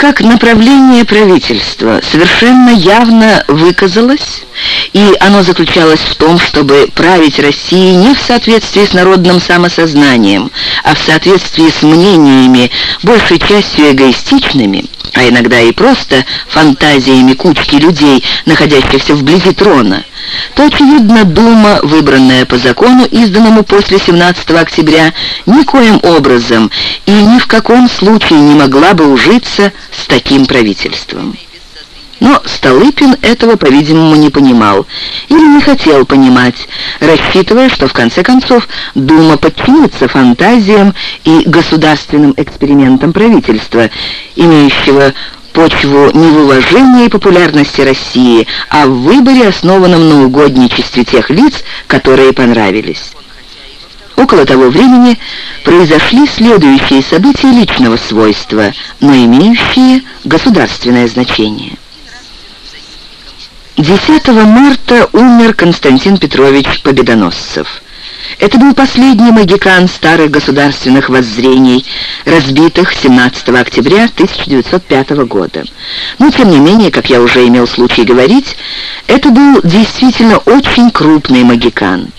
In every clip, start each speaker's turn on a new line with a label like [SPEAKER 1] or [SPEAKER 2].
[SPEAKER 1] как направление правительства совершенно явно выказалось, и оно заключалось в том, чтобы править Россией не в соответствии с народным самосознанием, а в соответствии с мнениями, большей частью эгоистичными, а иногда и просто фантазиями кучки людей, находящихся вблизи трона, то, очевидно, Дума, выбранная по закону, изданному после 17 октября, никоим образом и ни в каком случае не могла бы ужиться с таким правительством. Но Столыпин этого, по-видимому, не понимал или не хотел понимать, рассчитывая, что в конце концов Дума подчинится фантазиям и государственным экспериментам правительства, имеющего почву не в уважении и популярности России, а в выборе, основанном на угодничестве тех лиц, которые понравились. Около того времени произошли следующие события личного свойства, но имеющие государственное значение. 10 марта умер Константин Петрович Победоносцев. Это был последний магикан старых государственных воззрений, разбитых 17 октября 1905 года. Но, тем не менее, как я уже имел случай говорить, это был действительно очень крупный магикан.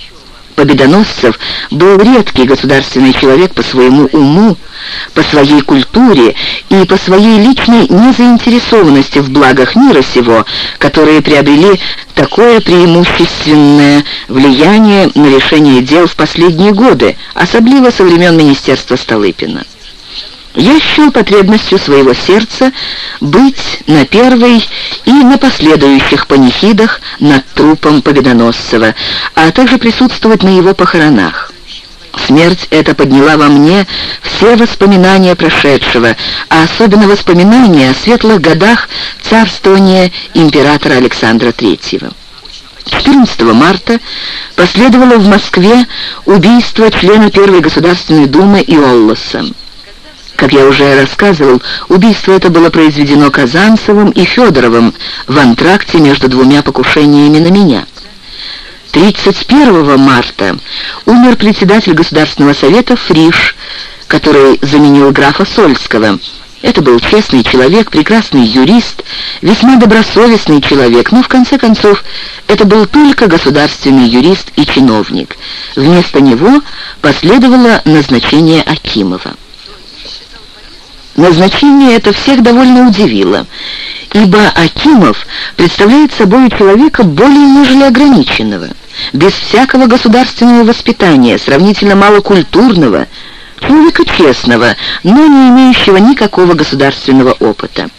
[SPEAKER 1] Победоносцев был редкий государственный человек по своему уму, по своей культуре и по своей личной незаинтересованности в благах мира сего, которые приобрели такое преимущественное влияние на решение дел в последние годы, особливо со времен Министерства Столыпина. Я счел потребностью своего сердца быть на первой и на последующих панихидах над трупом Победоносцева, а также присутствовать на его похоронах. Смерть эта подняла во мне все воспоминания прошедшего, а особенно воспоминания о светлых годах царствования императора Александра III. 14 марта последовало в Москве убийство члена Первой Государственной Думы Иоллоса. Как я уже рассказывал, убийство это было произведено Казанцевым и Федоровым в антракте между двумя покушениями на меня. 31 марта умер председатель Государственного совета Фриш, который заменил графа Сольского. Это был честный человек, прекрасный юрист, весьма добросовестный человек, но в конце концов это был только государственный юрист и чиновник. Вместо него последовало назначение Акимова. Назначение это всех довольно удивило, ибо Акимов представляет собой человека более нежели ограниченного, без всякого государственного воспитания, сравнительно малокультурного, человека честного, но не имеющего никакого государственного опыта.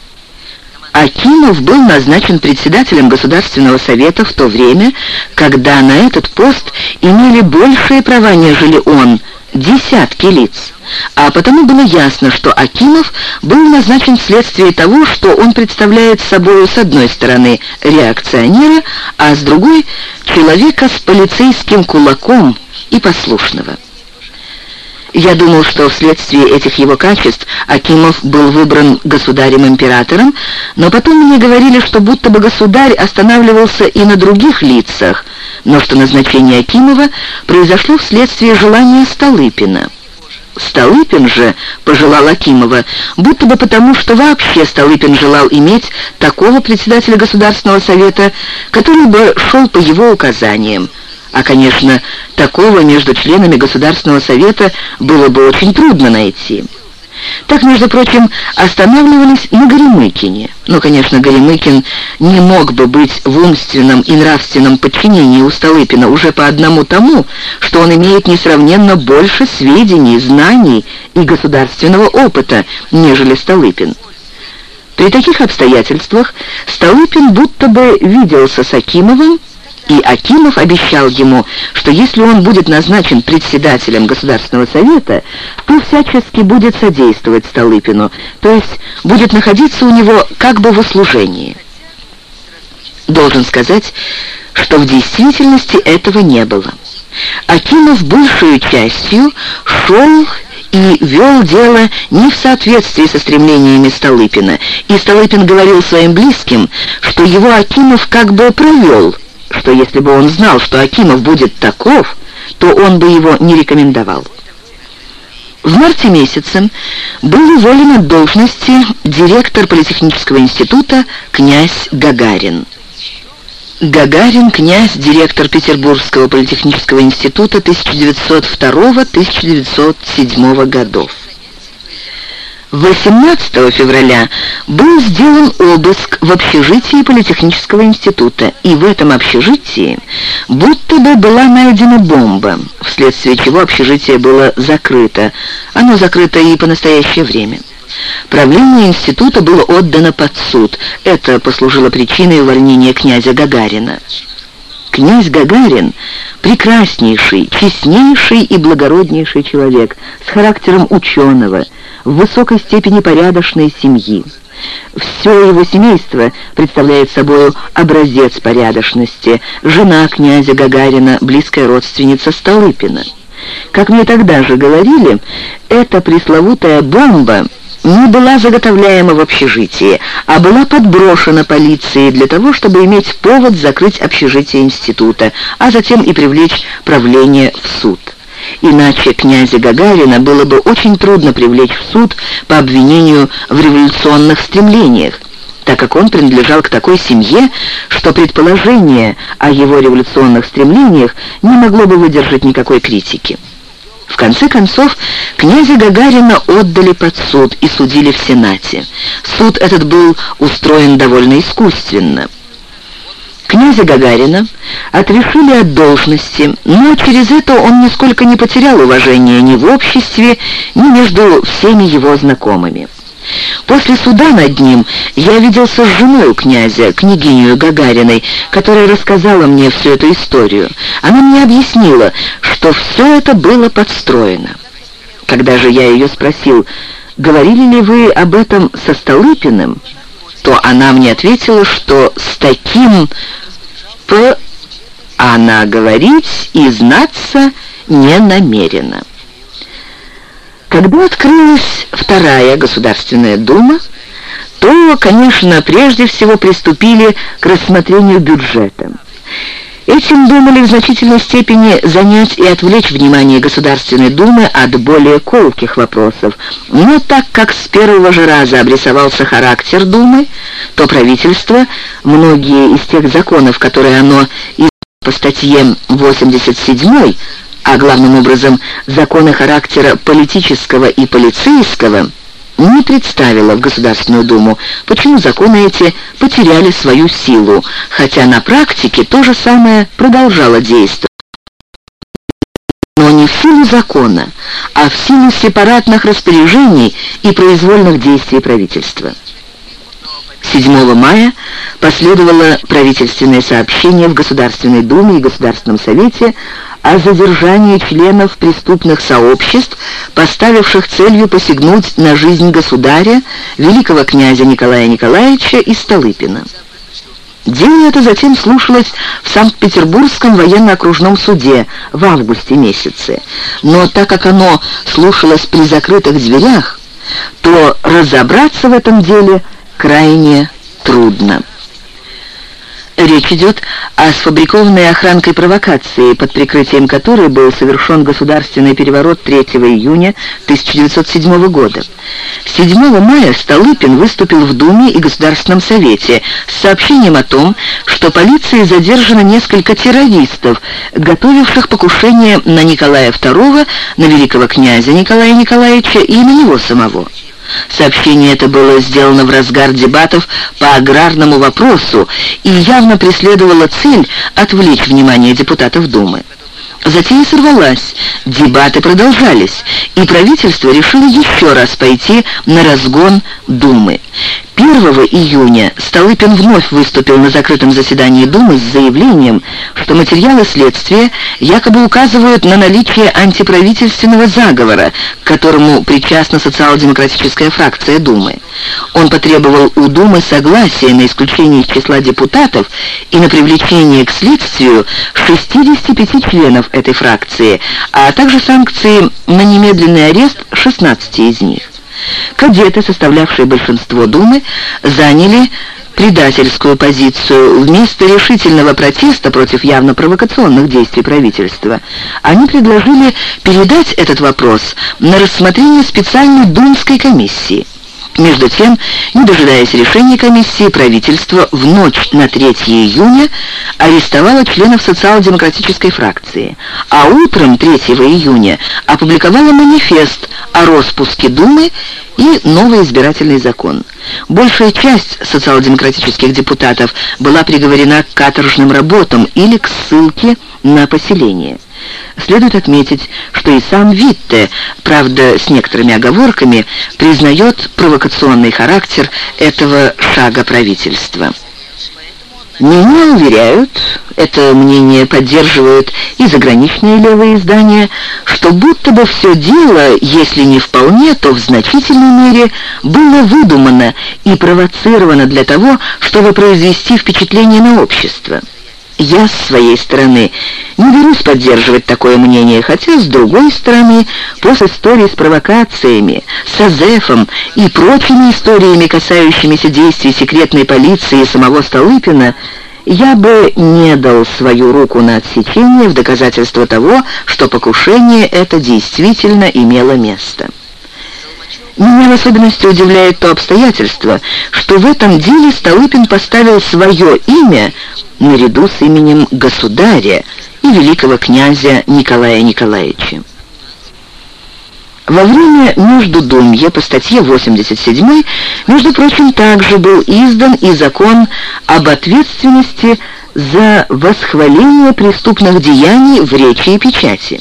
[SPEAKER 1] Акимов был назначен председателем Государственного совета в то время, когда на этот пост имели большие права, нежели он, десятки лиц а потому было ясно, что Акимов был назначен вследствие того, что он представляет собой с одной стороны реакционера, а с другой — человека с полицейским кулаком и послушного. Я думал, что вследствие этих его качеств Акимов был выбран государем-императором, но потом мне говорили, что будто бы государь останавливался и на других лицах, но что назначение Акимова произошло вследствие желания Столыпина. Столыпин же пожелал Акимова, будто бы потому, что вообще Столыпин желал иметь такого председателя Государственного совета, который бы шел по его указаниям. А, конечно, такого между членами Государственного совета было бы очень трудно найти. Так, между прочим, останавливались на Горемыкине. Но, конечно, Горемыкин не мог бы быть в умственном и нравственном подчинении у Столыпина уже по одному тому, что он имеет несравненно больше сведений, знаний и государственного опыта, нежели Столыпин. При таких обстоятельствах Столыпин будто бы виделся с Акимовым, и Акимов обещал ему, что если он будет назначен председателем Государственного совета, то всячески будет содействовать Столыпину, то есть будет находиться у него как бы в услужении. Должен сказать, что в действительности этого не было. Акимов большую частью шел и вел дело не в соответствии со стремлениями Столыпина, и Столыпин говорил своим близким, что его Акимов как бы провел, что если бы он знал, что Акимов будет таков, то он бы его не рекомендовал. В марте месяце был уволен от должности директор Политехнического института князь Гагарин. Гагарин, князь, директор Петербургского политехнического института 1902-1907 годов. 18 февраля был сделан обыск в общежитии Политехнического института, и в этом общежитии будто бы была найдена бомба, вследствие чего общежитие было закрыто. Оно закрыто и по настоящее время. Правление института было отдано под суд. Это послужило причиной увольнения князя Гагарина. Князь Гагарин — прекраснейший, честнейший и благороднейший человек, с характером ученого, в высокой степени порядочной семьи. Все его семейство представляет собой образец порядочности. Жена князя Гагарина, близкая родственница Столыпина. Как мне тогда же говорили, эта пресловутая бомба — не была заготовляема в общежитии, а была подброшена полицией для того, чтобы иметь повод закрыть общежитие института, а затем и привлечь правление в суд. Иначе князя Гагарина было бы очень трудно привлечь в суд по обвинению в революционных стремлениях, так как он принадлежал к такой семье, что предположение о его революционных стремлениях не могло бы выдержать никакой критики. В конце концов, князя Гагарина отдали под суд и судили в Сенате. Суд этот был устроен довольно искусственно. Князя Гагарина отрешили от должности, но через это он нисколько не потерял уважения ни в обществе, ни между всеми его знакомыми. После суда над ним я виделся с женой у князя, княгинью Гагариной, которая рассказала мне всю эту историю. Она мне объяснила, что все это было подстроено. Когда же я ее спросил, говорили ли вы об этом со Столыпиным, то она мне ответила, что с таким «п» она говорить и знаться не намерена. Когда открылась Вторая Государственная Дума, то, конечно, прежде всего приступили к рассмотрению бюджета. Этим думали в значительной степени занять и отвлечь внимание Государственной Думы от более колких вопросов. Но так как с первого же раза обрисовался характер Думы, то правительство, многие из тех законов, которые оно по статье 87 а главным образом законы характера политического и полицейского, не представила в Государственную Думу, почему законы эти потеряли свою силу, хотя на практике то же самое продолжало действовать. Но не в силу закона, а в силу сепаратных распоряжений и произвольных действий правительства. 7 мая последовало правительственное сообщение в Государственной Думе и Государственном Совете о задержании членов преступных сообществ, поставивших целью посягнуть на жизнь государя, великого князя Николая Николаевича и Столыпина. Дело это затем слушалось в Санкт-Петербургском военно-окружном суде в августе месяце. Но так как оно слушалось при закрытых дверях, то разобраться в этом деле крайне трудно. Речь идет о сфабрикованной охранкой провокации, под прикрытием которой был совершен государственный переворот 3 июня 1907 года. 7 мая Столыпин выступил в Думе и Государственном Совете с сообщением о том, что полицией задержано несколько террористов, готовивших покушение на Николая II, на великого князя Николая Николаевича и на него самого. Сообщение это было сделано в разгар дебатов по аграрному вопросу и явно преследовало цель отвлечь внимание депутатов Думы. Затем сорвалась, дебаты продолжались, и правительство решило еще раз пойти на разгон Думы. 1 июня Столыпин вновь выступил на закрытом заседании Думы с заявлением, что материалы следствия якобы указывают на наличие антиправительственного заговора, к которому причастна социал-демократическая фракция Думы. Он потребовал у Думы согласия на исключение из числа депутатов и на привлечение к следствию 65 членов этой фракции, а также санкции на немедленный арест 16 из них. Кадеты, составлявшие большинство Думы, заняли предательскую позицию. Вместо решительного протеста против явно провокационных действий правительства, они предложили передать этот вопрос на рассмотрение специальной Думской комиссии. Между тем, не дожидаясь решения комиссии, правительство в ночь на 3 июня арестовало членов социал-демократической фракции, а утром 3 июня опубликовало манифест о распуске Думы и новый избирательный закон. Большая часть социал-демократических депутатов была приговорена к каторжным работам или к ссылке на поселение. Следует отметить, что и сам Витте, правда, с некоторыми оговорками, признает провокационный характер этого шага правительства. Меня уверяют, это мнение поддерживают и заграничные левые издания, что будто бы все дело, если не вполне, то в значительной мере было выдумано и провоцировано для того, чтобы произвести впечатление на общество. Я, с своей стороны, не берусь поддерживать такое мнение, хотя, с другой стороны, после истории с провокациями, с Азефом и прочими историями, касающимися действий секретной полиции и самого Столыпина, я бы не дал свою руку на отсечение в доказательство того, что покушение это действительно имело место. Меня в особенности удивляет то обстоятельство, что в этом деле Столыпин поставил свое имя наряду с именем государя и великого князя Николая Николаевича. Во время Междудумья по статье 87, между прочим, также был издан и закон об ответственности за восхваление преступных деяний в речи и печати.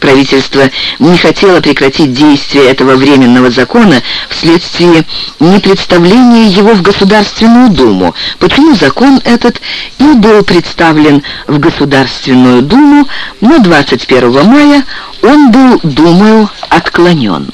[SPEAKER 1] Правительство не хотело прекратить действие этого временного закона вследствие непредставления его в Государственную Думу, почему закон этот и был представлен в Государственную Думу, но 21 мая он был Думою отклонен.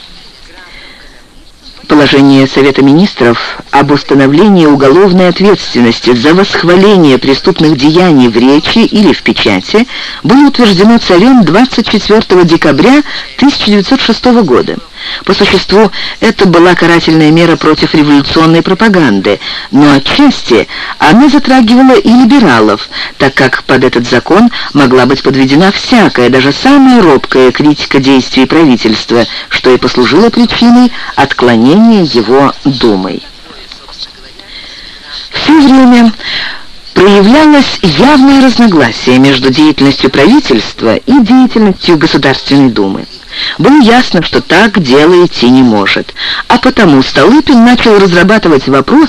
[SPEAKER 1] Положение Совета Министров об установлении уголовной ответственности за восхваление преступных деяний в речи или в печати было утверждено царем 24 декабря 1906 года. По существу, это была карательная мера против революционной пропаганды, но отчасти она затрагивала и либералов, так как под этот закон могла быть подведена всякая, даже самая робкая критика действий правительства, что и послужило причиной отклонения его Думой. Все время проявлялось явное разногласие между деятельностью правительства и деятельностью Государственной Думы. Было ясно, что так дело идти не может, а потому Столыпин начал разрабатывать вопрос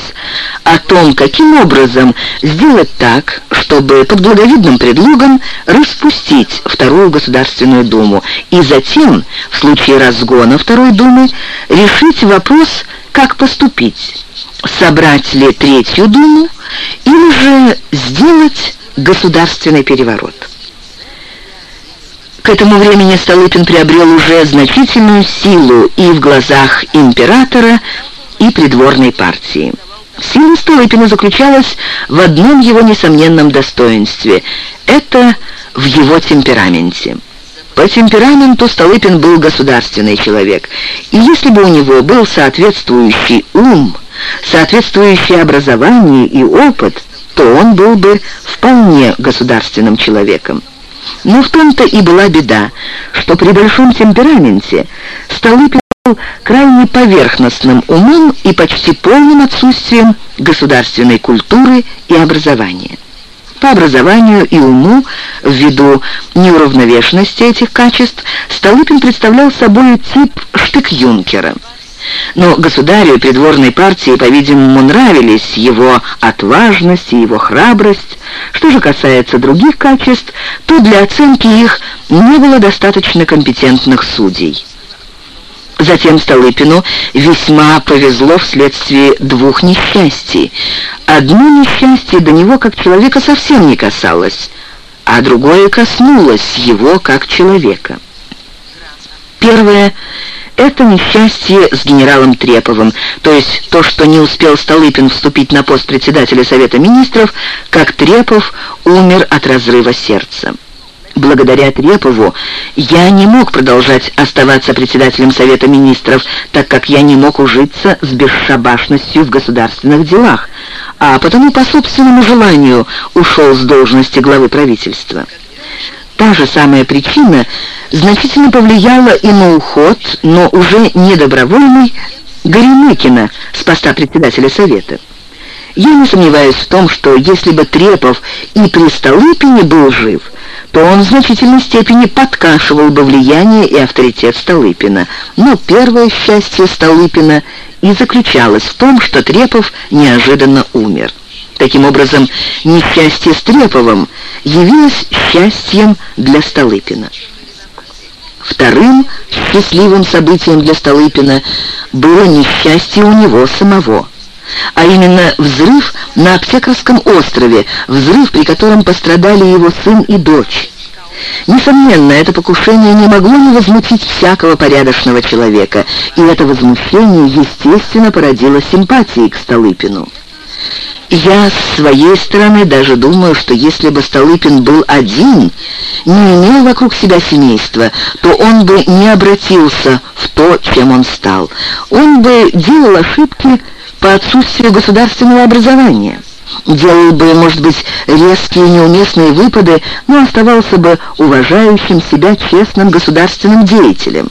[SPEAKER 1] о том, каким образом сделать так, чтобы под благовидным предлогом распустить Вторую Государственную Думу и затем, в случае разгона Второй Думы, решить вопрос, как поступить, собрать ли Третью Думу или же сделать государственный переворот. К этому времени Столыпин приобрел уже значительную силу и в глазах императора, и придворной партии. Сила Столыпина заключалась в одном его несомненном достоинстве – это в его темпераменте. По темпераменту Столыпин был государственный человек, и если бы у него был соответствующий ум, соответствующее образование и опыт, то он был бы вполне государственным человеком. Но в том-то и была беда, что при большом темпераменте Столыпин был крайне поверхностным умом и почти полным отсутствием государственной культуры и образования. По образованию и уму, ввиду неуравновешенности этих качеств, Столыпин представлял собой тип штык-юнкера – но государю и придворной партии, по-видимому, нравились его отважность и его храбрость. Что же касается других качеств, то для оценки их не было достаточно компетентных судей. Затем Столыпину весьма повезло вследствие двух несчастий. Одно несчастье до него как человека совсем не касалось, а другое коснулось его как человека. Первое — это несчастье с генералом Треповым, то есть то, что не успел Столыпин вступить на пост председателя Совета Министров, как Трепов умер от разрыва сердца. Благодаря Трепову я не мог продолжать оставаться председателем Совета Министров, так как я не мог ужиться с бесшабашностью в государственных делах, а потому по собственному желанию ушел с должности главы правительства. Та же самая причина значительно повлияла и на уход, но уже не добровольный, Горемыкина с поста председателя Совета. Я не сомневаюсь в том, что если бы Трепов и при Столыпине был жив, то он в значительной степени подкашивал бы влияние и авторитет Столыпина. Но первое счастье Столыпина и заключалось в том, что Трепов неожиданно умер. Таким образом, несчастье с Треповым явилось счастьем для Столыпина. Вторым счастливым событием для Столыпина было несчастье у него самого а именно взрыв на Аптекарском острове, взрыв, при котором пострадали его сын и дочь. Несомненно, это покушение не могло не возмутить всякого порядочного человека, и это возмущение, естественно, породило симпатии к Столыпину. Я с своей стороны даже думаю, что если бы Столыпин был один, не имел вокруг себя семейства, то он бы не обратился в то, чем он стал. Он бы делал ошибки по отсутствию государственного образования. Делал бы, может быть, резкие неуместные выпады, но оставался бы уважающим себя честным государственным деятелем.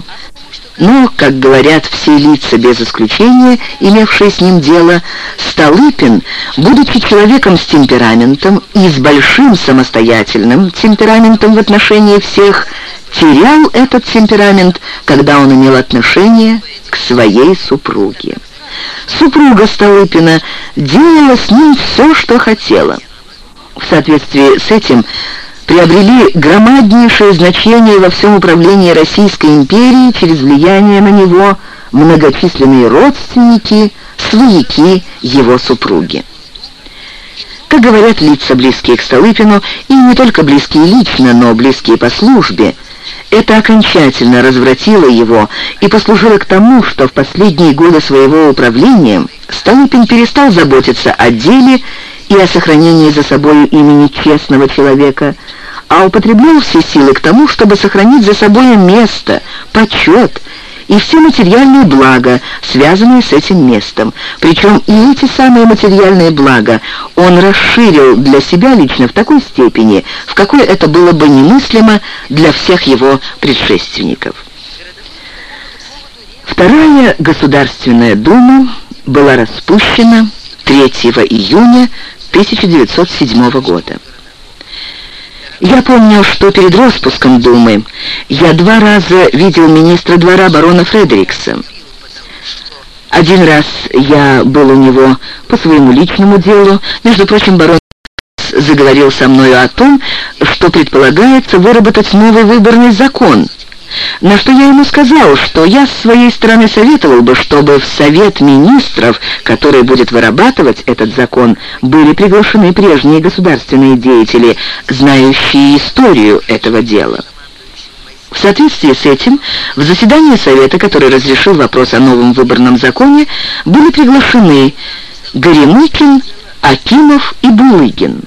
[SPEAKER 1] Но, как говорят все лица без исключения, имевшие с ним дело, Столыпин, будучи человеком с темпераментом и с большим самостоятельным темпераментом в отношении всех, терял этот темперамент, когда он имел отношение к своей супруге. Супруга Столыпина делала с ним все, что хотела. В соответствии с этим приобрели громаднейшее значение во всем управлении Российской империи через влияние на него многочисленные родственники, свояки его супруги. Как говорят лица, близкие к Столыпину, и не только близкие лично, но близкие по службе, это окончательно развратило его и послужило к тому, что в последние годы своего управления Столыпин перестал заботиться о деле и о сохранении за собой имени честного человека, а употреблял все силы к тому, чтобы сохранить за собой место, почет и все материальные блага, связанные с этим местом. Причем и эти самые материальные блага он расширил для себя лично в такой степени, в какой это было бы немыслимо для всех его предшественников. Вторая Государственная Дума была распущена 3 июня 1907 года. Я помню, что перед распуском Думы я два раза видел министра двора барона Фредерикса. Один раз я был у него по своему личному делу. Между прочим, барон заговорил со мною о том, что предполагается выработать новый выборный закон — на что я ему сказал, что я с своей стороны советовал бы, чтобы в Совет Министров, который будет вырабатывать этот закон, были приглашены прежние государственные деятели, знающие историю этого дела. В соответствии с этим, в заседании Совета, который разрешил вопрос о новом выборном законе, были приглашены Горемыкин, Акимов и Булыгин.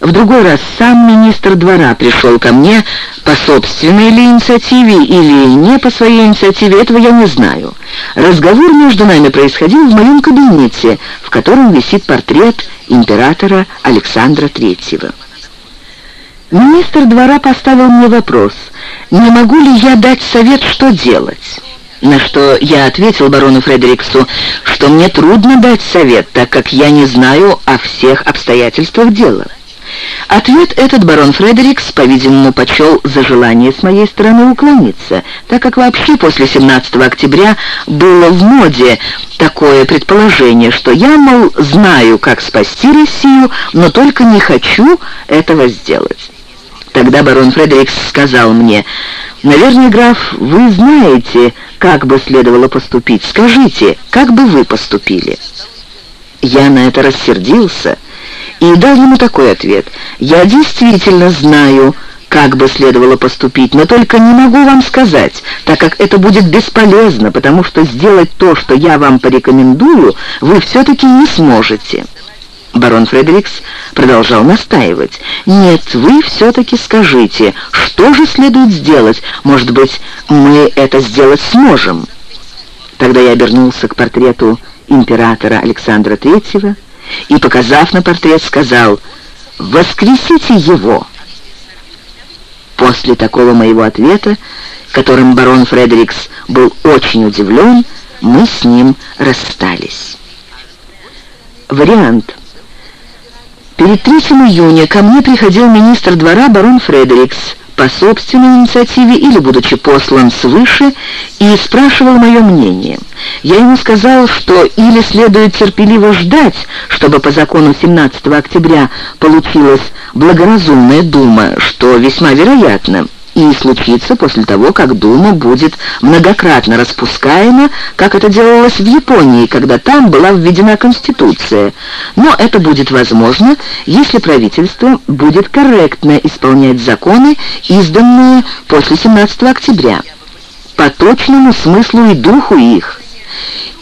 [SPEAKER 1] В другой раз сам министр двора пришел ко мне по собственной ли инициативе или не по своей инициативе, этого я не знаю. Разговор между нами происходил в моем кабинете, в котором висит портрет императора Александра Третьего. Министр двора поставил мне вопрос, не могу ли я дать совет, что делать. На что я ответил барону Фредериксу, что мне трудно дать совет, так как я не знаю о всех обстоятельствах дела. Ответ этот барон Фредерикс, по-видимому, почел за желание с моей стороны уклониться, так как вообще после 17 октября было в моде такое предположение, что я, мол, знаю, как спасти Россию, но только не хочу этого сделать. Тогда барон Фредерикс сказал мне, «Наверное, граф, вы знаете, как бы следовало поступить. Скажите, как бы вы поступили?» Я на это рассердился и дал ему такой ответ. «Я действительно знаю, как бы следовало поступить, но только не могу вам сказать, так как это будет бесполезно, потому что сделать то, что я вам порекомендую, вы все-таки не сможете». Барон Фредерикс продолжал настаивать. «Нет, вы все-таки скажите, что же следует сделать? Может быть, мы это сделать сможем?» Тогда я обернулся к портрету императора Александра Третьего и, показав на портрет, сказал «Воскресите его!» После такого моего ответа, которым барон Фредерикс был очень удивлен, мы с ним расстались. Вариант. Перед 3 июня ко мне приходил министр двора барон Фредерикс по собственной инициативе или будучи послан свыше, и спрашивал мое мнение. Я ему сказал, что или следует терпеливо ждать, чтобы по закону 17 октября получилась благоразумная дума, что весьма вероятно, и случится после того, как Дума будет многократно распускаема, как это делалось в Японии, когда там была введена Конституция. Но это будет возможно, если правительство будет корректно исполнять законы, изданные после 17 октября, по точному смыслу и духу их.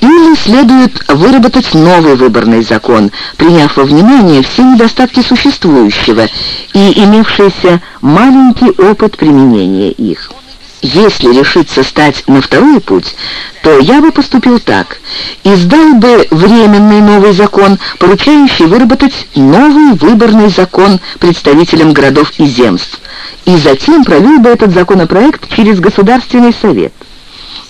[SPEAKER 1] Или следует выработать новый выборный закон, приняв во внимание все недостатки существующего и имевшийся маленький опыт применения их. Если решиться стать на второй путь, то я бы поступил так. Издал бы временный новый закон, поручающий выработать новый выборный закон представителям городов и земств, и затем провел бы этот законопроект через Государственный совет.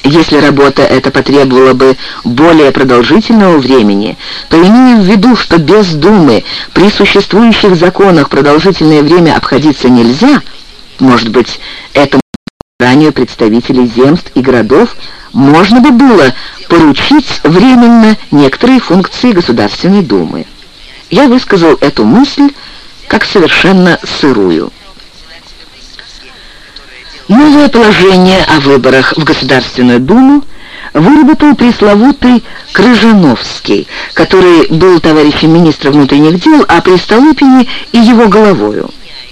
[SPEAKER 1] Если работа эта потребовала бы более продолжительного времени, то имея в виду, что без Думы при существующих законах продолжительное время обходиться нельзя, может быть, этому собранию представителей земств и городов можно бы было поручить временно некоторые функции Государственной Думы. Я высказал эту мысль как совершенно сырую. Новое положение о выборах в Государственную Думу выработал пресловутый Крыжановский, который был товарищем министра внутренних дел, а при Столыпине и его головою.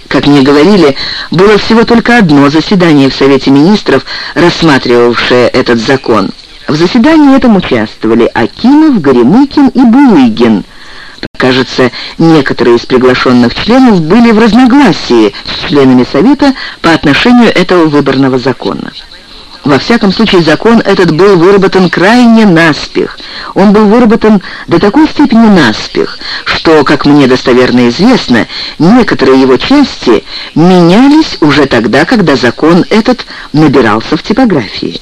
[SPEAKER 1] Как мне говорили, было всего только одно заседание в Совете министров, рассматривавшее этот закон. В заседании этом участвовали Акимов, Горемыкин и Булыгин – Кажется, некоторые из приглашенных членов были в разногласии с членами Совета по отношению этого выборного закона. Во всяком случае, закон этот был выработан крайне наспех. Он был выработан до такой степени наспех, что, как мне достоверно известно, некоторые его части менялись уже тогда, когда закон этот набирался в типографии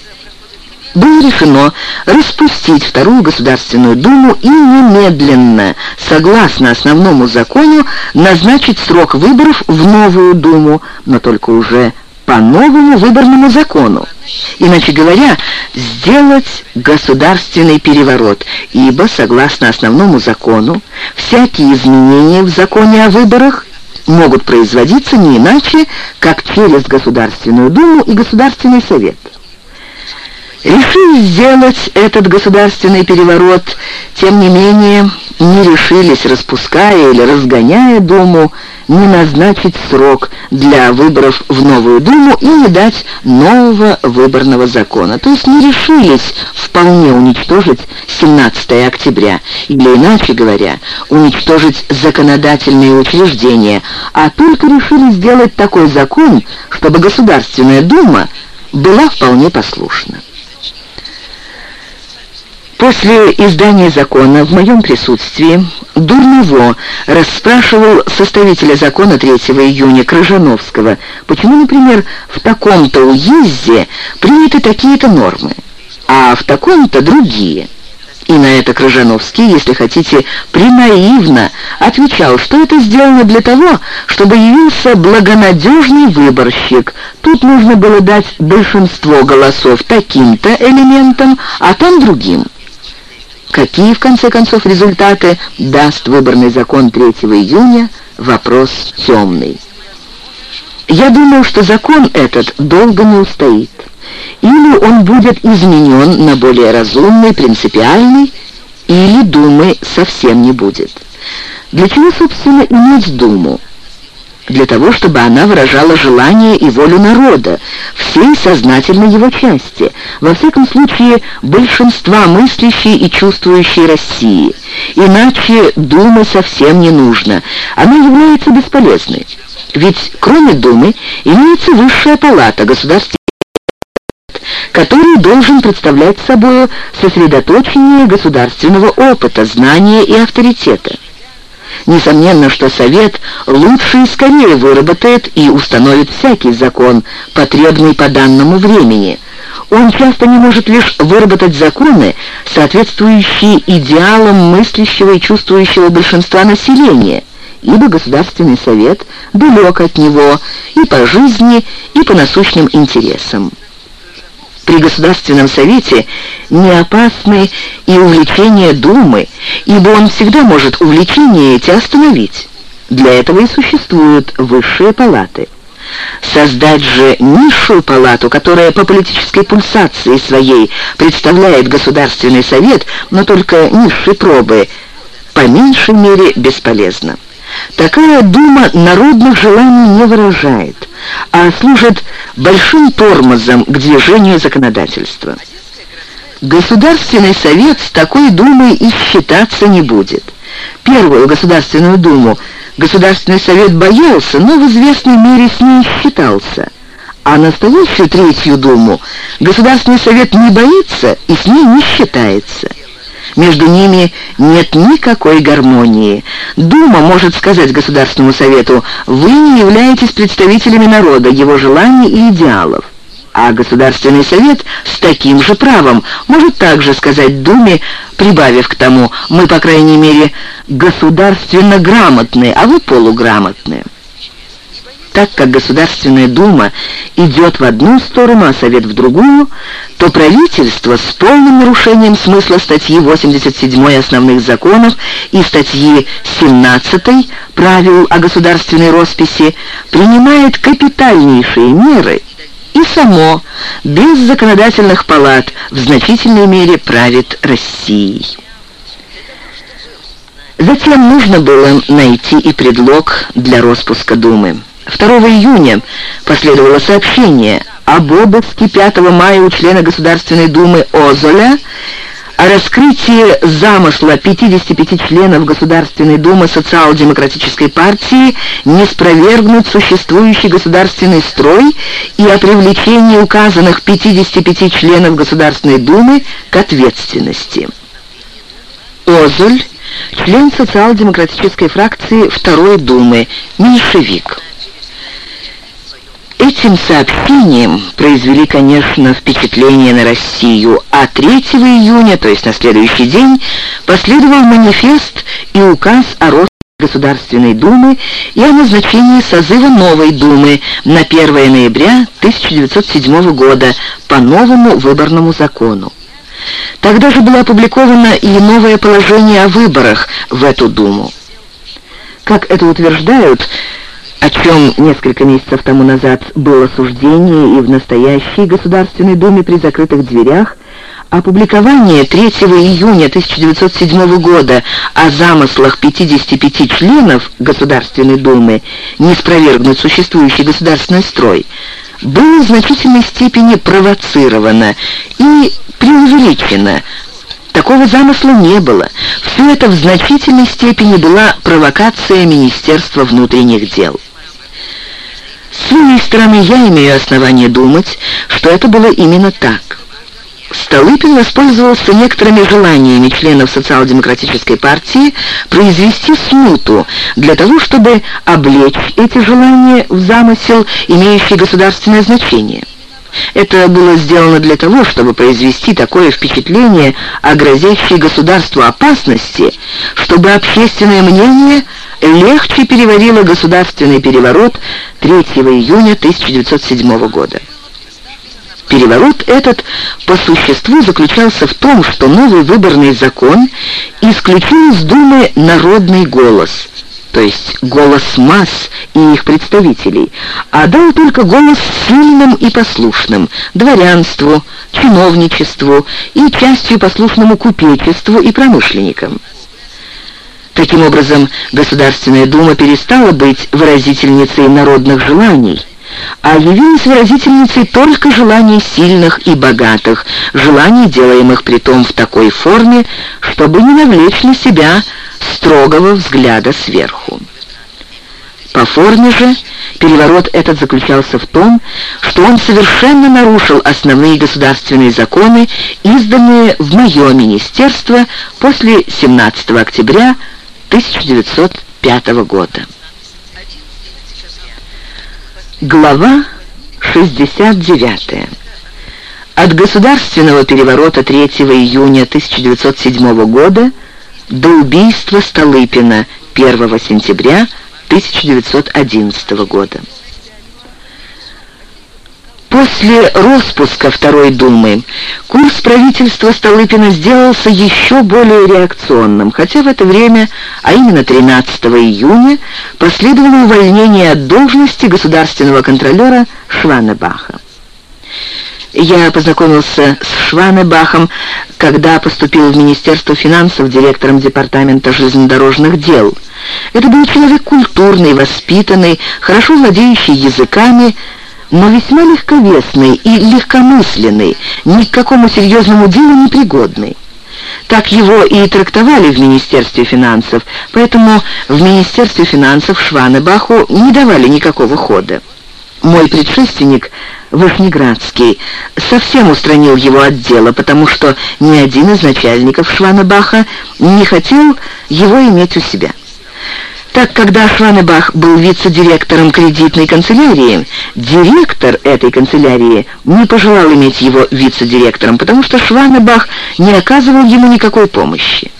[SPEAKER 1] было решено распустить Вторую Государственную Думу и немедленно, согласно основному закону, назначить срок выборов в новую Думу, но только уже по новому выборному закону. Иначе говоря, сделать государственный переворот, ибо, согласно основному закону, всякие изменения в законе о выборах могут производиться не иначе, как через Государственную Думу и Государственный Совет. Решили сделать этот государственный переворот, тем не менее не решились, распуская или разгоняя Думу, не назначить срок для выборов в новую Думу и не дать нового выборного закона. То есть не решились вполне уничтожить 17 октября, или иначе говоря, уничтожить законодательные учреждения, а только решили сделать такой закон, чтобы Государственная Дума была вполне послушна. После издания закона в моем присутствии Дурново расспрашивал составителя закона 3 июня Крыжановского, почему, например, в таком-то уезде приняты такие-то нормы, а в таком-то другие. И на это Крыжановский, если хотите, принаивно отвечал, что это сделано для того, чтобы явился благонадежный выборщик. Тут нужно было дать большинство голосов таким-то элементам, а там другим. Какие, в конце концов, результаты даст выборный закон 3 июня, вопрос темный. Я думаю, что закон этот долго не устоит. Или он будет изменен на более разумный, принципиальный, или Думы совсем не будет. Для чего, собственно, иметь Думу? Для того, чтобы она выражала желание и волю народа, всей сознательной его части, во всяком случае большинства мыслящей и чувствующей России. Иначе Думы совсем не нужно, она является бесполезной. Ведь кроме Думы имеется высшая палата государственной который должен представлять собой сосредоточение государственного опыта, знания и авторитета. Несомненно, что Совет лучше и скорее выработает и установит всякий закон, потребный по данному времени. Он часто не может лишь выработать законы, соответствующие идеалам мыслящего и чувствующего большинства населения, ибо Государственный Совет далек от него и по жизни, и по насущным интересам при Государственном Совете не опасны и увлечения Думы, ибо он всегда может увлечения эти остановить. Для этого и существуют высшие палаты. Создать же низшую палату, которая по политической пульсации своей представляет Государственный Совет, но только низшей пробы, по меньшей мере бесполезно. Такая дума народных желаний не выражает, а служит большим тормозом к движению законодательства. Государственный совет с такой думой и считаться не будет. Первую Государственную думу Государственный совет боялся, но в известной мере с ней считался. А настоящую Третью думу Государственный совет не боится и с ней не считается. Между ними нет никакой гармонии. Дума может сказать Государственному Совету, вы не являетесь представителями народа, его желаний и идеалов. А Государственный Совет с таким же правом может также сказать Думе, прибавив к тому, мы, по крайней мере, государственно грамотные, а вы полуграмотные так как Государственная Дума идет в одну сторону, а Совет в другую, то правительство с полным нарушением смысла статьи 87 основных законов и статьи 17 правил о государственной росписи принимает капитальнейшие меры и само, без законодательных палат, в значительной мере правит Россией. Затем нужно было найти и предлог для распуска Думы. 2 июня последовало сообщение об обыске 5 мая у члена Государственной Думы Озоля о раскрытии замысла 55 членов Государственной Думы Социал-демократической партии не спровергнуть существующий государственный строй и о привлечении указанных 55 членов Государственной Думы к ответственности. Озоль, член социал-демократической фракции Второй Думы, меньшевик. Этим сообщением произвели, конечно, впечатление на Россию, а 3 июня, то есть на следующий день, последовал манифест и указ о росте Государственной Думы и о назначении созыва новой Думы на 1 ноября 1907 года по новому выборному закону. Тогда же было опубликовано и новое положение о выборах в эту Думу. Как это утверждают, о чем несколько месяцев тому назад было суждение и в настоящей Государственной Думе при закрытых дверях, опубликование 3 июня 1907 года о замыслах 55 членов Государственной Думы не спровергнуть существующий государственный строй, было в значительной степени провоцировано и преувеличено, Такого замысла не было. Все это в значительной степени была провокация Министерства внутренних дел. С своей стороны, я имею основание думать, что это было именно так. Столыпин воспользовался некоторыми желаниями членов социал-демократической партии произвести смуту для того, чтобы облечь эти желания в замысел, имеющий государственное значение. Это было сделано для того, чтобы произвести такое впечатление о грозящей государству опасности, чтобы общественное мнение легче переварило государственный переворот 3 июня 1907 года. Переворот этот по существу заключался в том, что новый выборный закон исключил из Думы народный голос – то есть голос масс и их представителей, а дал только голос сильным и послушным, дворянству, чиновничеству и частью послушному купечеству и промышленникам. Таким образом, Государственная Дума перестала быть выразительницей народных желаний, а явилась выразительницей только желаний сильных и богатых, желаний, делаемых притом в такой форме, чтобы не навлечь на себя строгого взгляда сверху. По форме же переворот этот заключался в том, что он совершенно нарушил основные государственные законы, изданные в мое министерство после 17 октября 1905 года. Глава 69. От государственного переворота 3 июня 1907 года до убийства Столыпина 1 сентября 1911 года. После распуска Второй Думы курс правительства Столыпина сделался еще более реакционным, хотя в это время, а именно 13 июня, последовало увольнение от должности государственного контролера Шванебаха. Я познакомился с Шванебахом, когда поступил в Министерство финансов директором Департамента железнодорожных дел. Это был человек культурный, воспитанный, хорошо владеющий языками, но весьма легковесный и легкомысленный, ни к какому серьезному делу не пригодный. Так его и трактовали в Министерстве финансов, поэтому в Министерстве финансов Шванебаху не давали никакого хода. Мой предшественник, Вышнеградский, совсем устранил его от дела, потому что ни один из начальников Шванебаха не хотел его иметь у себя. Так, когда Шванебах был вице-директором кредитной канцелярии, директор этой канцелярии не пожелал иметь его вице-директором, потому что Шванебах не оказывал ему никакой помощи.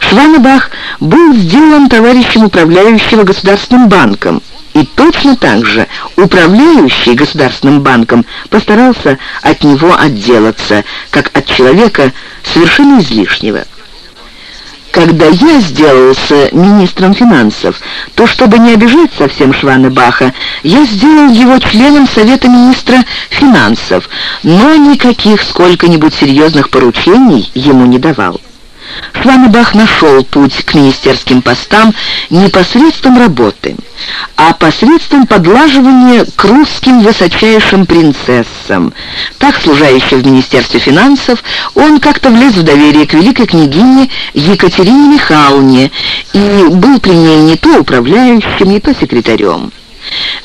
[SPEAKER 1] Шванебах был сделан товарищем управляющего государственным банком, и точно так же управляющий государственным банком постарался от него отделаться, как от человека совершенно излишнего. Когда я сделался министром финансов, то, чтобы не обижать совсем Шванебаха, я сделал его членом Совета министра финансов, но никаких сколько-нибудь серьезных поручений ему не давал. Шванебах нашел путь к министерским постам не посредством работы, а посредством подлаживания к русским высочайшим принцессам. Так, служащий в Министерстве финансов, он как-то влез в доверие к великой княгине Екатерине Михайловне и был при ней не то управляющим, не то секретарем.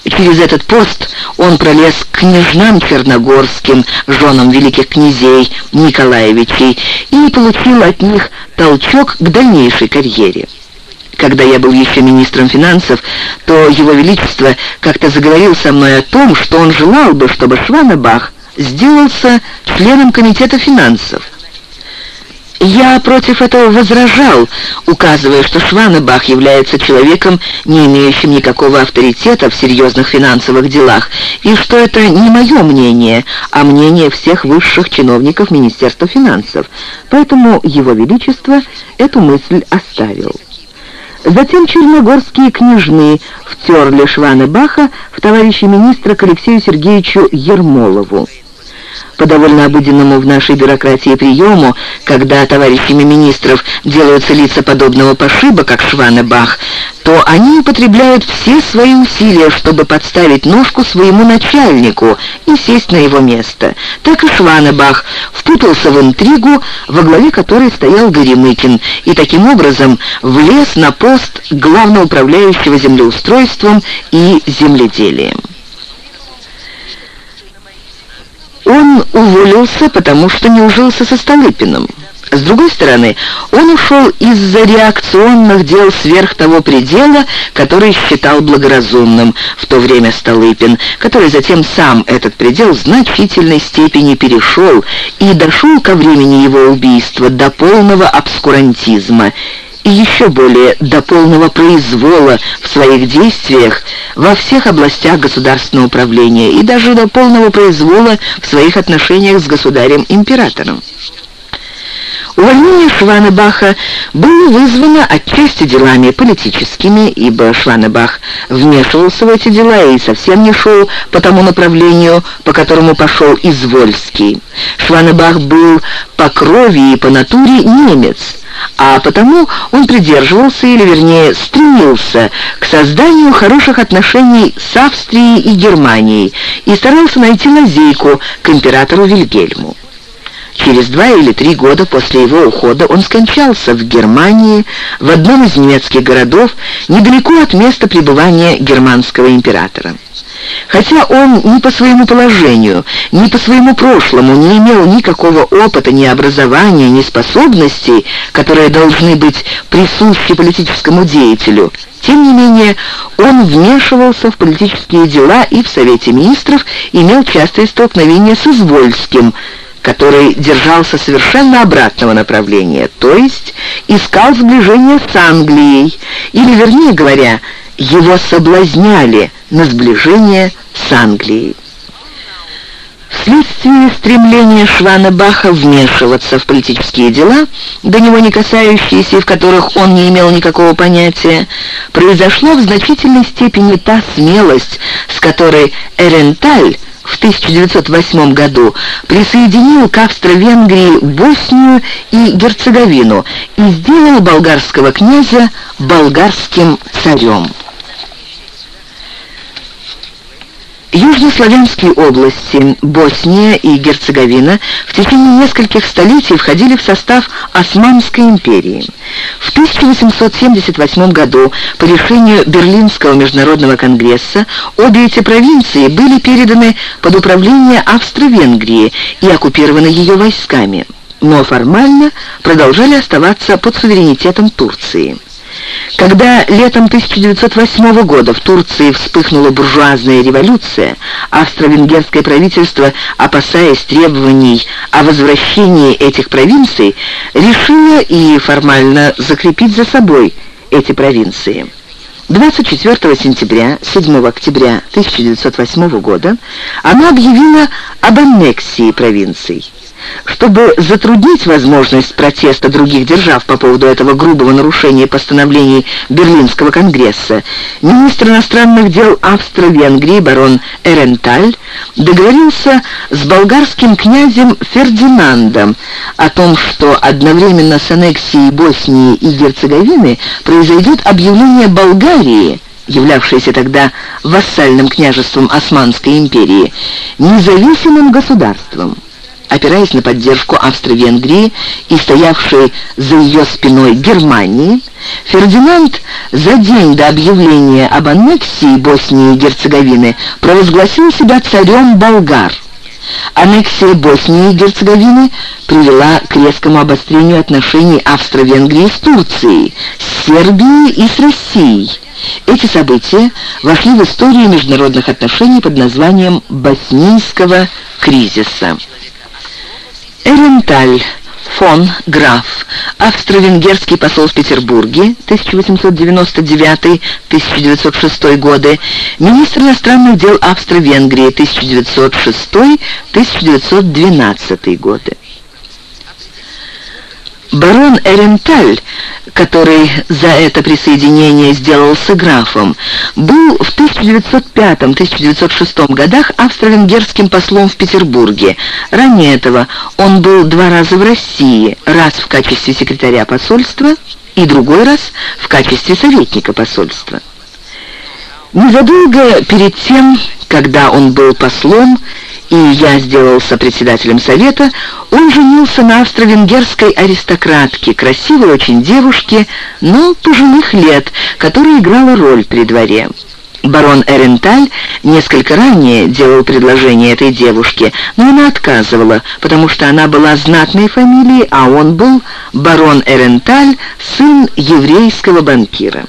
[SPEAKER 1] Через этот пост он пролез к княжнам черногорским, женам великих князей Николаевичей, и получил от них толчок к дальнейшей карьере. Когда я был еще министром финансов, то Его Величество как-то заговорил со мной о том, что он желал бы, чтобы Шванебах сделался членом Комитета финансов. Я против этого возражал, указывая, что Шванебах является человеком, не имеющим никакого авторитета в серьезных финансовых делах, и что это не мое мнение, а мнение всех высших чиновников Министерства финансов. Поэтому Его Величество эту мысль оставил. Затем черногорские княжны втерли Шванебаха в товарища министра к Алексею Сергеевичу Ермолову по довольно обыденному в нашей бюрократии приему, когда товарищами министров делаются лица подобного пошиба, как Шванебах, то они употребляют все свои усилия, чтобы подставить ножку своему начальнику и сесть на его место. Так и Шванебах впутался в интригу, во главе которой стоял Горемыкин, и таким образом влез на пост главноуправляющего землеустройством и земледелием. Он уволился, потому что не ужился со Столыпиным. С другой стороны, он ушел из-за реакционных дел сверх того предела, который считал благоразумным в то время Столыпин, который затем сам этот предел в значительной степени перешел и дошел ко времени его убийства до полного обскурантизма еще более до полного произвола в своих действиях во всех областях государственного управления и даже до полного произвола в своих отношениях с государем-императором. Увольнение Шванебаха было вызвано отчасти делами политическими, ибо Шванебах вмешивался в эти дела и совсем не шел по тому направлению, по которому пошел Извольский. Шванебах был по крови и по натуре немец, а потому он придерживался, или вернее стремился к созданию хороших отношений с Австрией и Германией и старался найти лазейку к императору Вильгельму. Через два или три года после его ухода он скончался в Германии, в одном из немецких городов, недалеко от места пребывания германского императора. Хотя он ни по своему положению, ни по своему прошлому не имел никакого опыта, ни образования, ни способностей, которые должны быть присущи политическому деятелю, тем не менее, он вмешивался в политические дела и в Совете Министров имел частые столкновения с Извольским, который держался совершенно обратного направления, то есть искал сближение с Англией, или, вернее говоря, его соблазняли на сближение с Англией. Вследствие стремления Швана Баха вмешиваться в политические дела, до него не касающиеся и в которых он не имел никакого понятия, произошла в значительной степени та смелость, с которой Эренталь в 1908 году присоединил к Австро-Венгрии Боснию и Герцеговину и сделал болгарского князя болгарским царем. Южнославянские области, Босния и Герцеговина в течение нескольких столетий входили в состав Османской империи. В 1878 году по решению Берлинского международного конгресса обе эти провинции были переданы под управление Австро-Венгрии и оккупированы ее войсками, но формально продолжали оставаться под суверенитетом Турции. Когда летом 1908 года в Турции вспыхнула буржуазная революция, австро-венгерское правительство, опасаясь требований о возвращении этих провинций, решило и формально закрепить за собой эти провинции. 24 сентября, 7 октября 1908 года она объявила об аннексии провинций. Чтобы затруднить возможность протеста других держав по поводу этого грубого нарушения постановлений Берлинского конгресса, министр иностранных дел Австро-Венгрии барон Эренталь договорился с болгарским князем Фердинандом о том, что одновременно с аннексией Боснии и Герцеговины произойдет объявление Болгарии являвшейся тогда вассальным княжеством Османской империи, независимым государством опираясь на поддержку Австро-Венгрии и стоявшей за ее спиной Германии, Фердинанд за день до объявления об аннексии Боснии и Герцеговины провозгласил себя царем болгар. Аннексия Боснии и Герцеговины привела к резкому обострению отношений Австро-Венгрии с Турцией, с Сербией и с Россией. Эти события вошли в историю международных отношений под названием «Боснийского кризиса». Эренталь фон Граф, австро-венгерский посол в Петербурге, 1899-1906 годы, министр иностранных дел Австро-Венгрии, 1906-1912 годы. Барон Эренталь, который за это присоединение сделался графом, был в 1905-1906 годах австро-венгерским послом в Петербурге. Ранее этого он был два раза в России, раз в качестве секретаря посольства и другой раз в качестве советника посольства. Незадолго перед тем, когда он был послом, и я сделался председателем совета, он женился на австро-венгерской аристократке, красивой очень девушке, но пожилых лет, которая играла роль при дворе. Барон Эренталь несколько ранее делал предложение этой девушке, но она отказывала, потому что она была знатной фамилией, а он был барон Эренталь, сын еврейского банкира.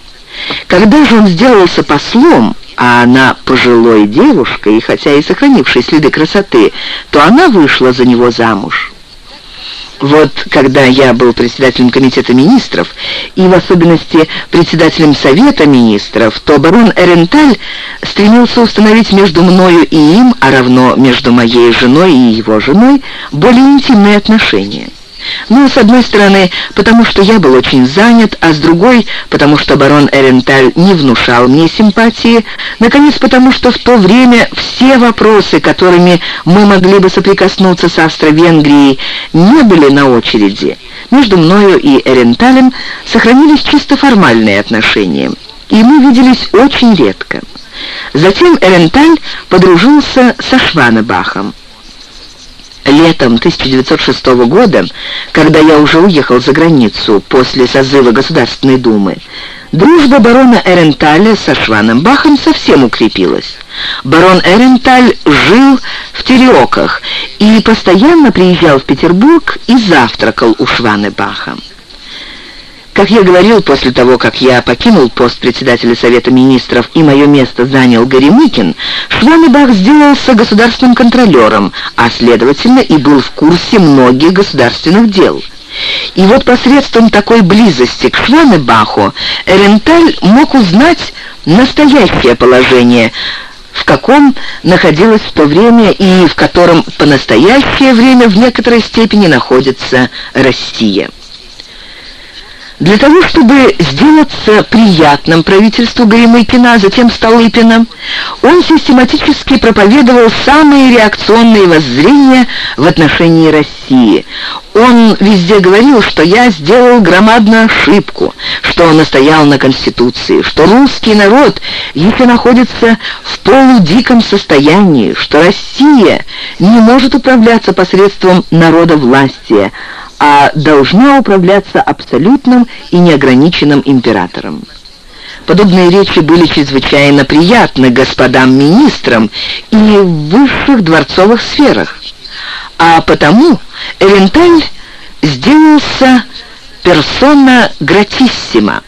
[SPEAKER 1] Когда же он сделался послом, а она пожилой девушкой, хотя и сохранившей следы красоты, то она вышла за него замуж. Вот когда я был председателем комитета министров, и в особенности председателем совета министров, то барон Эренталь стремился установить между мною и им, а равно между моей женой и его женой, более интимные отношения. Ну, с одной стороны, потому что я был очень занят, а с другой, потому что барон Эренталь не внушал мне симпатии, наконец, потому что в то время все вопросы, которыми мы могли бы соприкоснуться с Австро-Венгрией, не были на очереди. Между мною и Эренталем сохранились чисто формальные отношения, и мы виделись очень редко. Затем Эренталь подружился со Шванебахом. Летом 1906 года, когда я уже уехал за границу после созыва Государственной Думы, дружба барона Эренталя со Шваненбахом совсем укрепилась. Барон Эренталь жил в Тереоках и постоянно приезжал в Петербург и завтракал у Шванебаха. Как я говорил, после того, как я покинул пост председателя Совета Министров и мое место занял Горемыкин, Шванебах сделался государственным контролером, а следовательно и был в курсе многих государственных дел. И вот посредством такой близости к Шванебаху Эренталь мог узнать настоящее положение, в каком находилась в то время и в котором по настоящее время в некоторой степени находится Россия. Для того, чтобы сделаться приятным правительству Горемыкина, а затем Столыпина, он систематически проповедовал самые реакционные воззрения в отношении России. Он везде говорил, что я сделал громадную ошибку, что он настоял на Конституции, что русский народ еще находится в полудиком состоянии, что Россия не может управляться посредством народа власти, а должна управляться абсолютным и неограниченным императором. Подобные речи были чрезвычайно приятны господам министрам и в высших дворцовых сферах, а потому Эвенталь сделался персона гратиссима.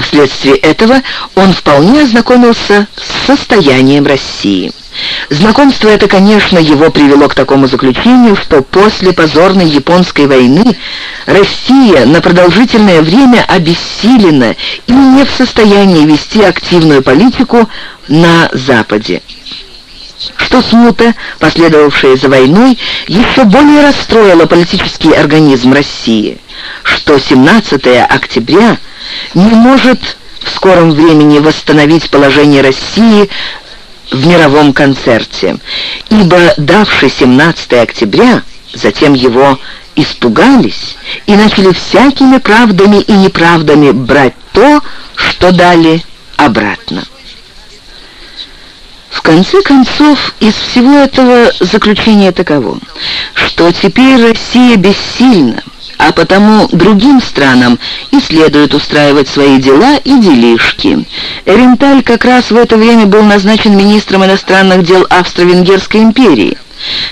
[SPEAKER 1] Вследствие этого он вполне ознакомился с состоянием России. Знакомство это, конечно, его привело к такому заключению, что после позорной японской войны Россия на продолжительное время обессилена и не в состоянии вести активную политику на Западе что смута, последовавшая за войной, еще более расстроила политический организм России, что 17 октября не может в скором времени восстановить положение России в мировом концерте, ибо давший 17 октября, затем его испугались и начали всякими правдами и неправдами брать то, что дали обратно. Конце концов, из всего этого заключение таково, что теперь Россия бессильна, а потому другим странам и следует устраивать свои дела и делишки. Эренталь как раз в это время был назначен министром иностранных дел Австро-Венгерской империи.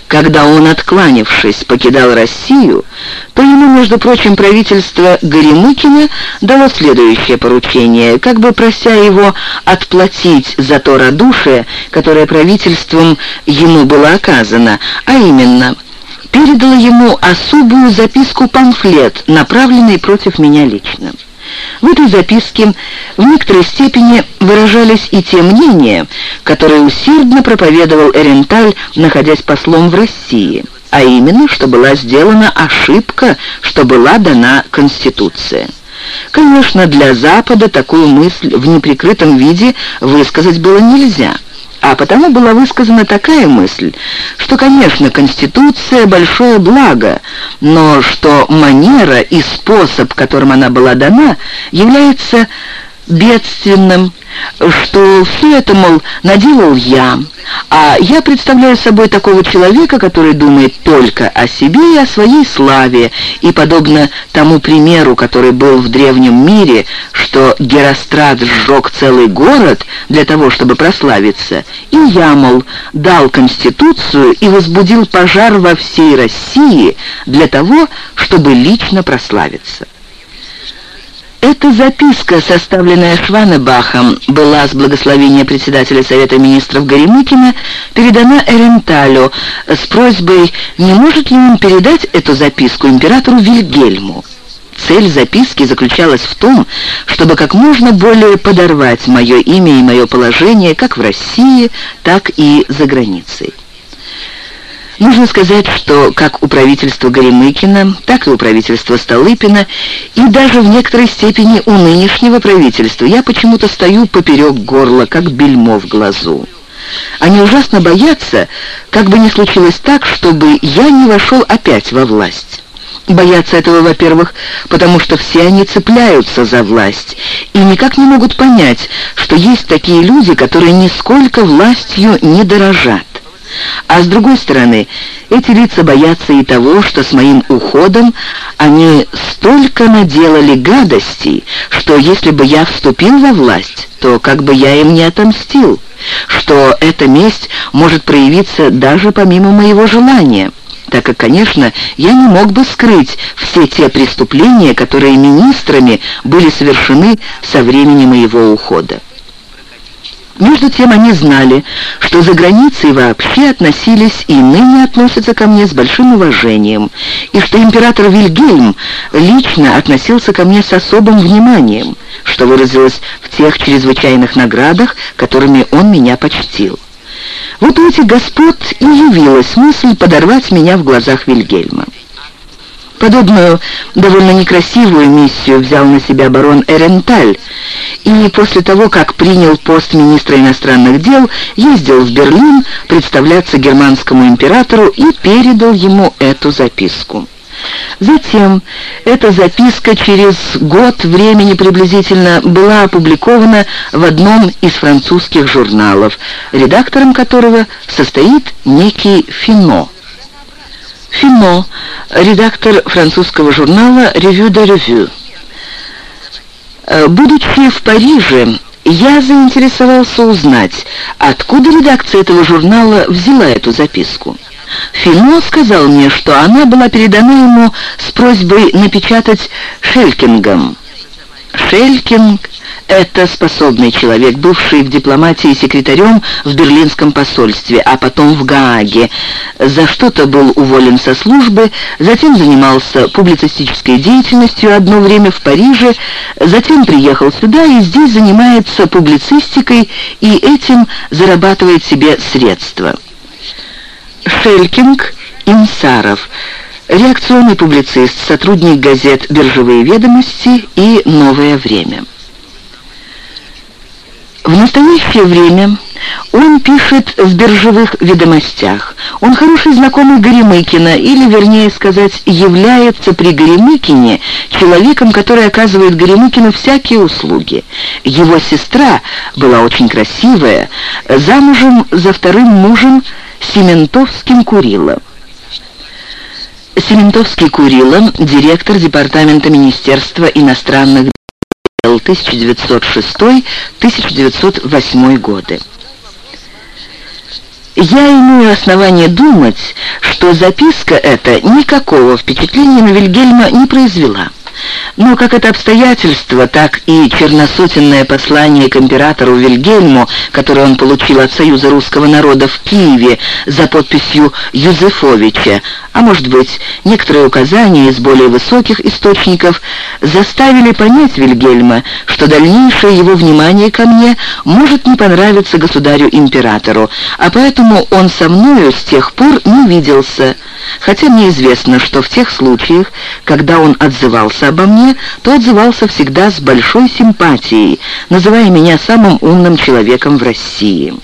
[SPEAKER 1] Когда он, откланившись, покидал Россию, то ему, между прочим, правительство Горемыкина дало следующее поручение, как бы прося его отплатить за то радушие, которое правительством ему было оказано, а именно – передала ему особую записку-памфлет, направленный против меня лично. В этой записке в некоторой степени выражались и те мнения, которые усердно проповедовал Эренталь, находясь послом в России, а именно, что была сделана ошибка, что была дана Конституция. Конечно, для Запада такую мысль в неприкрытом виде высказать было нельзя – а потому была высказана такая мысль, что, конечно, Конституция — большое благо, но что манера и способ, которым она была дана, является бедственным, что все это, мол, наделал я, а я представляю собой такого человека, который думает только о себе и о своей славе, и подобно тому примеру, который был в древнем мире, что Герострат сжег целый город для того, чтобы прославиться, и я, мол, дал Конституцию и возбудил пожар во всей России для того, чтобы лично прославиться. Эта записка, составленная Шванебахом, была с благословения председателя Совета Министров Горемыкина передана Эренталю с просьбой, не может ли он передать эту записку императору Вильгельму. Цель записки заключалась в том, чтобы как можно более подорвать мое имя и мое положение как в России, так и за границей. Нужно сказать, что как у правительства Горемыкина, так и у правительства Столыпина, и даже в некоторой степени у нынешнего правительства я почему-то стою поперек горла, как бельмо в глазу. Они ужасно боятся, как бы ни случилось так, чтобы я не вошел опять во власть. Боятся этого, во-первых, потому что все они цепляются за власть и никак не могут понять, что есть такие люди, которые нисколько властью не дорожат. А с другой стороны, эти лица боятся и того, что с моим уходом они столько наделали гадостей, что если бы я вступил во власть, то как бы я им не отомстил, что эта месть может проявиться даже помимо моего желания так как, конечно, я не мог бы скрыть все те преступления, которые министрами были совершены со времени моего ухода. Между тем они знали, что за границей вообще относились и ныне относятся ко мне с большим уважением, и что император Вильгельм лично относился ко мне с особым вниманием, что выразилось в тех чрезвычайных наградах, которыми он меня почтил. Вот у этих господ и явилась мысль подорвать меня в глазах Вильгельма. Подобную довольно некрасивую миссию взял на себя барон Эренталь, и после того, как принял пост министра иностранных дел, ездил в Берлин представляться германскому императору и передал ему эту записку. Затем эта записка через год времени приблизительно была опубликована в одном из французских журналов, редактором которого состоит некий Фино. Фино, редактор французского журнала «Ревю де Ревю». Э, будучи в Париже, я заинтересовался узнать, откуда редакция этого журнала взяла эту записку. Фино сказал мне, что она была передана ему с просьбой напечатать Шелькингом. Шелькинг это способный человек, бывший в дипломатии секретарем в берлинском посольстве, а потом в Гааге. За что-то был уволен со службы, затем занимался публицистической деятельностью одно время в Париже, затем приехал сюда и здесь занимается публицистикой и этим зарабатывает себе средства. Шелькинг Инсаров реакционный публицист, сотрудник газет «Биржевые ведомости» и «Новое время». В настоящее время он пишет в биржевых ведомостях. Он хороший знакомый Горемыкина, или, вернее сказать, является при Горемыкине человеком, который оказывает Горемыкину всякие услуги. Его сестра была очень красивая, замужем за вторым мужем Сементовским Курило. Сементовский Курило, директор Департамента Министерства иностранных 1906-1908 годы. Я имею основание думать, что записка эта никакого впечатления на Вильгельма не произвела. Но как это обстоятельство, так и черносотенное послание к императору Вильгельму, которое он получил от Союза русского народа в Киеве за подписью Юзефовича, а может быть, некоторые указания из более высоких источников заставили понять Вильгельма, что дальнейшее его внимание ко мне может не понравиться государю-императору, а поэтому он со мною с тех пор не виделся, хотя мне известно, что в тех случаях, когда он отзывался обо мне, то отзывался всегда с большой симпатией, называя меня самым умным человеком в России.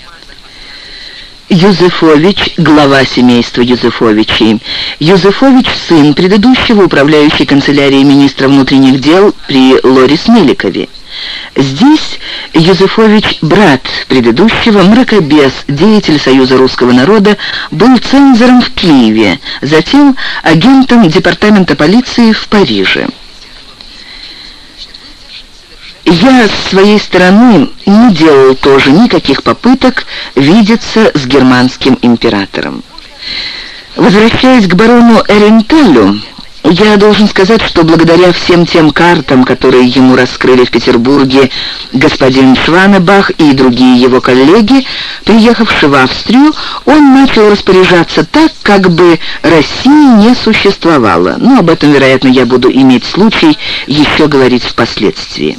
[SPEAKER 1] Юзефович, глава семейства Юзефовичей. Юзефович – сын предыдущего управляющей канцелярией министра внутренних дел при Лорис Меликове. Здесь Юзефович, брат предыдущего, мракобес, деятель Союза русского народа, был цензором в Киеве, затем агентом департамента полиции в Париже. Я с своей стороны не делал тоже никаких попыток видеться с германским императором. Возвращаясь к барону Эренталю, я должен сказать, что благодаря всем тем картам, которые ему раскрыли в Петербурге господин Шванебах и другие его коллеги, приехавшие в Австрию, он начал распоряжаться так, как бы России не существовало. Но об этом, вероятно, я буду иметь случай еще говорить впоследствии.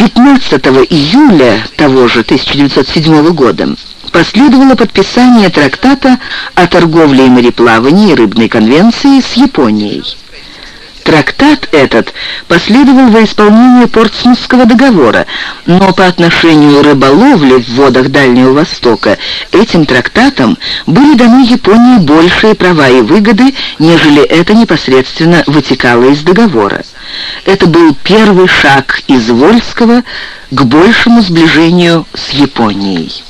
[SPEAKER 1] 15 июля того же 1907 года последовало подписание трактата о торговле и мореплавании и рыбной конвенции с Японией. Трактат этот последовал во исполнение Портсмутского договора, но по отношению рыболовли в водах Дальнего Востока этим трактатом были даны Японии большие права и выгоды, нежели это непосредственно вытекало из договора. Это был первый шаг из Вольского к большему сближению с Японией.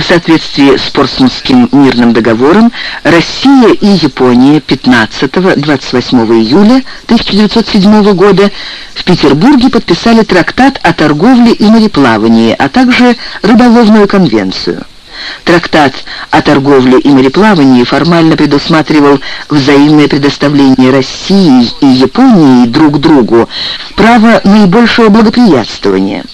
[SPEAKER 1] В соответствии с Портсмутским мирным договором Россия и Япония 15-28 июля 1907 года в Петербурге подписали трактат о торговле и мореплавании, а также рыболовную конвенцию. Трактат о торговле и мореплавании формально предусматривал взаимное предоставление России и Японии друг другу право наибольшего благоприятствования.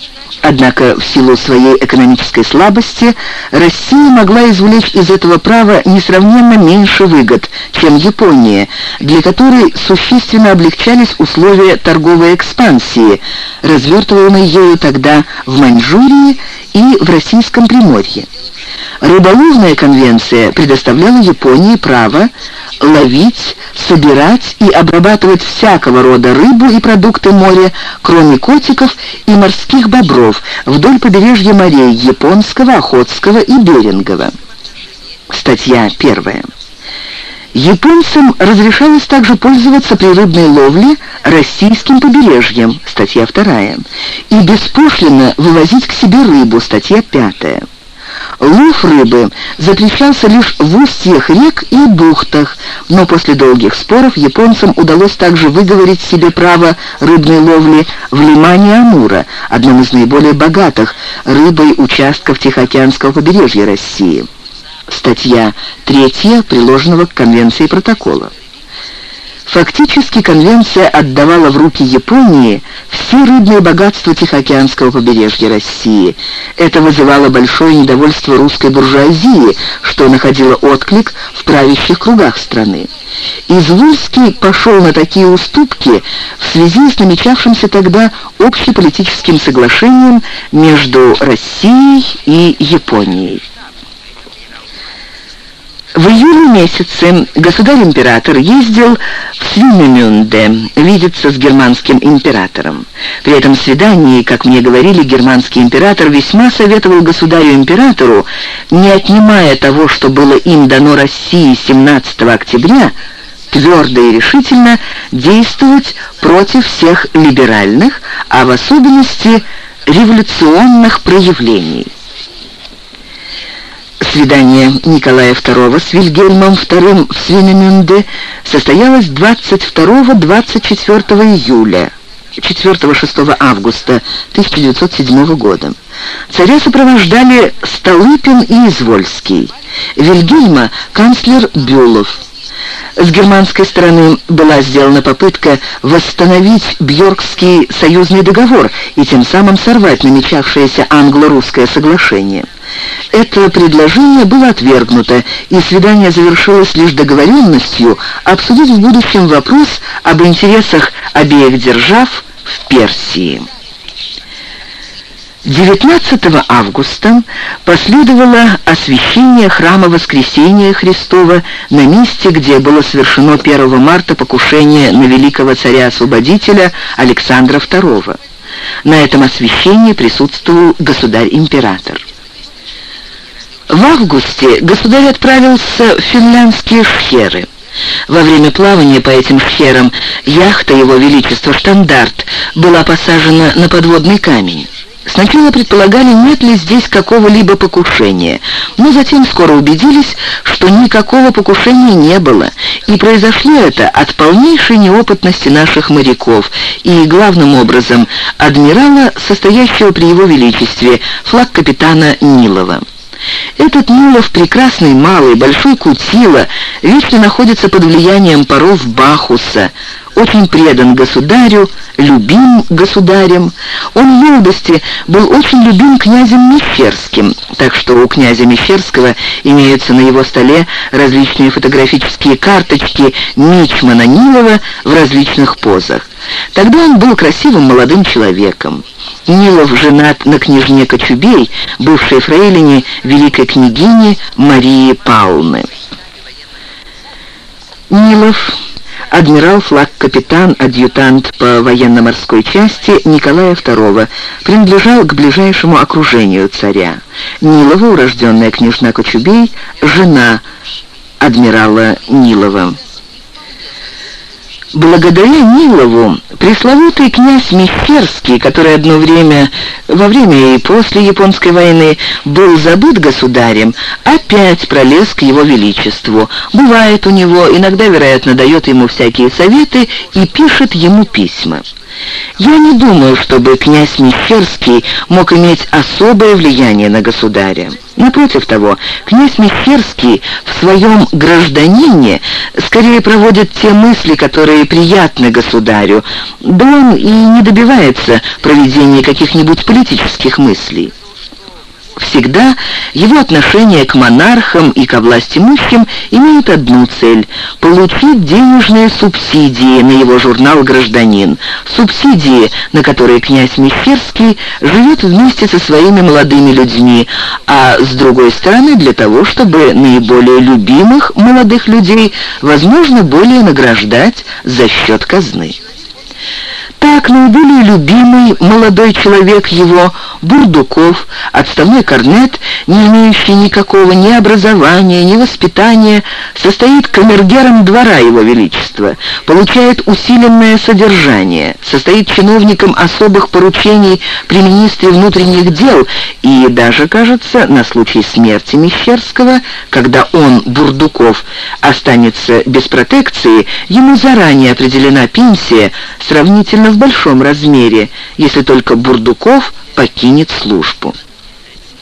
[SPEAKER 1] Однако в силу своей экономической слабости Россия могла извлечь из этого права несравненно меньше выгод, чем Япония, для которой существенно облегчались условия торговой экспансии, развертываемой ею тогда в Маньчжурии и в Российском Приморье. Рыболовная конвенция предоставляла Японии право ловить, собирать и обрабатывать всякого рода рыбу и продукты моря, кроме котиков и морских бобров, вдоль побережья морей Японского, Охотского и Берингова. Статья первая. Японцам разрешалось также пользоваться при рыбной ловле российским побережьем, статья вторая, и беспошлино вывозить к себе рыбу, статья пятая. Лов рыбы запрещался лишь в устьях рек и бухтах, но после долгих споров японцам удалось также выговорить себе право рыбной ловли в лимане Амура, одном из наиболее богатых рыбой участков Тихоокеанского побережья России. Статья 3 приложенного к Конвенции протокола. Фактически конвенция отдавала в руки Японии все рыбные богатства Тихоокеанского побережья России. Это вызывало большое недовольство русской буржуазии, что находило отклик в правящих кругах страны. Извольский пошел на такие уступки в связи с намечавшимся тогда общеполитическим соглашением между Россией и Японией. В июле месяце государь-император ездил в Свинемюнде видеться с германским императором. При этом свидании, как мне говорили, германский император весьма советовал государю-императору, не отнимая того, что было им дано России 17 октября, твердо и решительно действовать против всех либеральных, а в особенности революционных проявлений. Свидание Николая II с Вильгельмом II в Свинемюнде состоялось 22-24 июля, 4-6 августа 1907 года. Царя сопровождали Столыпин и Извольский, Вильгельма – канцлер Бюлов. С германской стороны была сделана попытка восстановить Бьоркский союзный договор и тем самым сорвать намечавшееся англо-русское соглашение. Это предложение было отвергнуто, и свидание завершилось лишь договоренностью обсудить в будущем вопрос об интересах обеих держав в Персии. 19 августа последовало освящение храма Воскресения Христова на месте, где было совершено 1 марта покушение на великого царя-освободителя Александра II. На этом освящении присутствовал государь-император. В августе государь отправился в финляндские шхеры. Во время плавания по этим шхерам яхта Его Величества «Штандарт» была посажена на подводный камень. Сначала предполагали, нет ли здесь какого-либо покушения, но затем скоро убедились, что никакого покушения не было, и произошло это от полнейшей неопытности наших моряков и, главным образом, адмирала, состоящего при его величестве, флаг капитана Нилова. Этот Нилов, прекрасный малый, большой кутила, вечно находится под влиянием паров Бахуса, очень предан государю, любим государем. Он в молодости был очень любим князем Мещерским, так что у князя Мещерского имеются на его столе различные фотографические карточки Мичмана Нилова в различных позах. Тогда он был красивым молодым человеком. Нилов женат на княжне Кочубей, бывшей фрейлине великой княгини Марии Павловны. Нилов, адмирал, флаг-капитан, адъютант по военно-морской части Николая II, принадлежал к ближайшему окружению царя. Нилова, урожденная княжна Кочубей, жена адмирала Нилова. Благодаря Нилову пресловутый князь Мещерский, который одно время, во время и после Японской войны, был забыт государем, опять пролез к его величеству. Бывает у него, иногда, вероятно, дает ему всякие советы и пишет ему письма. Я не думаю, чтобы князь Мещерский мог иметь особое влияние на государя. Напротив того, князь Мещерский в своем «гражданине» скорее проводит те мысли, которые приятны государю, да он и не добивается проведения каких-нибудь политических мыслей. Всегда его отношение к монархам и ко властимущим имеют одну цель – получить денежные субсидии на его журнал «Гражданин». Субсидии, на которые князь Мещерский живет вместе со своими молодыми людьми, а с другой стороны для того, чтобы наиболее любимых молодых людей возможно более награждать за счет казны. Так наиболее любимый молодой человек его, Бурдуков, отставной корнет, не имеющий никакого ни образования, ни воспитания, состоит камергером двора его величества, получает усиленное содержание, состоит чиновником особых поручений при министре внутренних дел и даже, кажется, на случай смерти Мещерского, когда он, Бурдуков, останется без протекции, ему заранее определена пенсия, сравнительно в большом размере, если только Бурдуков покинет службу.